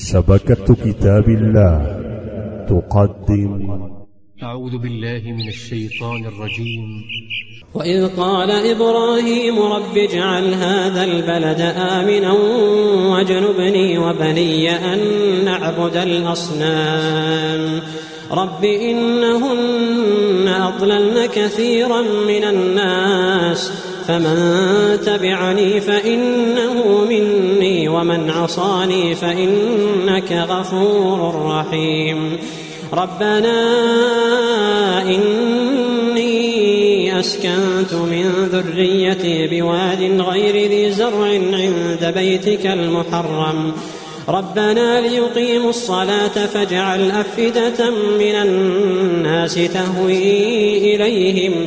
شبكة كتاب الله. تقدم. أعوذ بالله من الشيطان الرجيم. وإذ قال إبراهيم رب اجعل هذا البلد آمنا واجنبني وبني أن نعبد الأصنام. رب إنهن أضللن كثيرا من الناس. فمن تبعني فإنه مني ومن عصاني فإنك غفور رحيم. ربنا إني أسكنت من ذريتي بواد غير ذي زرع عند بيتك المحرم. ربنا ليقيموا الصلاة فاجعل أفئدة من الناس تهوي إليهم.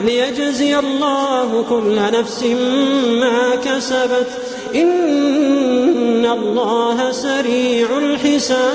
ليجزي الله كل نفس ما كسبت. إن الله سريع الحساب.